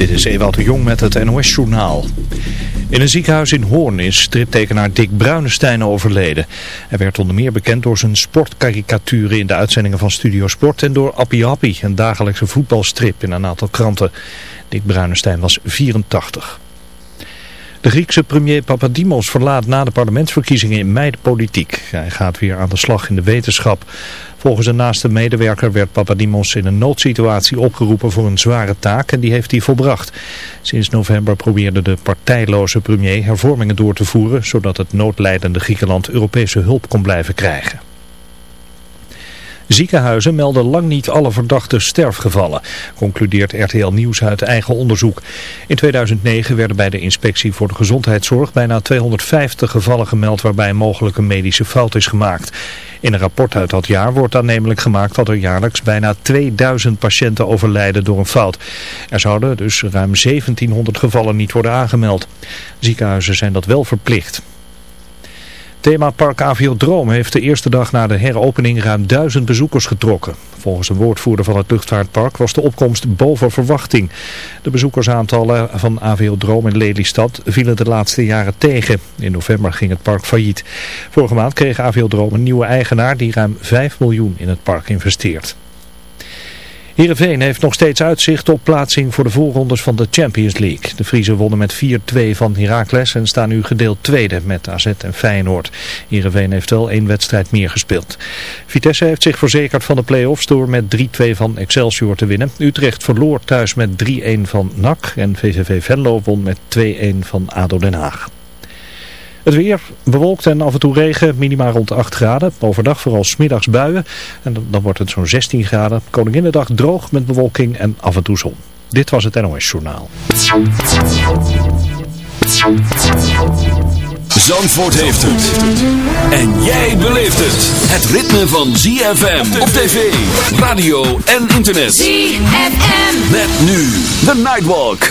Dit is Ewout de Jong met het NOS-journaal. In een ziekenhuis in Hoorn is striptekenaar Dick Bruinestein overleden. Hij werd onder meer bekend door zijn sportkarikaturen in de uitzendingen van Studio Sport en door Appie Appie, een dagelijkse voetbalstrip in een aantal kranten. Dick Bruinestein was 84. De Griekse premier Papadimos verlaat na de parlementsverkiezingen in mei de politiek. Hij gaat weer aan de slag in de wetenschap. Volgens een naaste medewerker werd Papadimos in een noodsituatie opgeroepen voor een zware taak en die heeft hij volbracht. Sinds november probeerde de partijloze premier hervormingen door te voeren, zodat het noodlijdende Griekenland Europese hulp kon blijven krijgen. Ziekenhuizen melden lang niet alle verdachte sterfgevallen, concludeert RTL Nieuws uit eigen onderzoek. In 2009 werden bij de Inspectie voor de Gezondheidszorg bijna 250 gevallen gemeld waarbij een medische fout is gemaakt. In een rapport uit dat jaar wordt aannemelijk gemaakt dat er jaarlijks bijna 2000 patiënten overlijden door een fout. Er zouden dus ruim 1700 gevallen niet worden aangemeld. Ziekenhuizen zijn dat wel verplicht. Themapark Aviodroom heeft de eerste dag na de heropening ruim duizend bezoekers getrokken. Volgens een woordvoerder van het luchtvaartpark was de opkomst boven verwachting. De bezoekersaantallen van Aviodroom in Lelystad vielen de laatste jaren tegen. In november ging het park failliet. Vorige maand kreeg Aviodroom een nieuwe eigenaar die ruim 5 miljoen in het park investeert. Heerenveen heeft nog steeds uitzicht op plaatsing voor de voorrondes van de Champions League. De Friese wonnen met 4-2 van Heracles en staan nu gedeeld tweede met AZ en Feyenoord. Heerenveen heeft wel één wedstrijd meer gespeeld. Vitesse heeft zich verzekerd van de play-offs door met 3-2 van Excelsior te winnen. Utrecht verloor thuis met 3-1 van NAC en VVV Venlo won met 2-1 van ADO Den Haag. Het weer bewolkt en af en toe regen, minima rond 8 graden. Overdag vooral smiddags buien en dan wordt het zo'n 16 graden. Koninginnedag droog met bewolking en af en toe zon. Dit was het NOS Journaal. Zandvoort heeft het. En jij beleeft het. Het ritme van ZFM op tv, radio en internet. ZFM. Met nu de Nightwalk.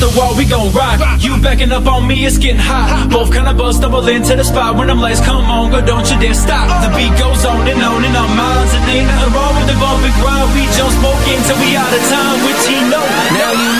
the wall, we gon' rock. You backing up on me, it's getting hot. Both kind of both stumble into the spot when I'm like, come on, girl, don't you dare stop. The beat goes on and on in our minds, and ain't nothing wrong with the bump and grind. We jump smoke until we out of time, with Tino. Now you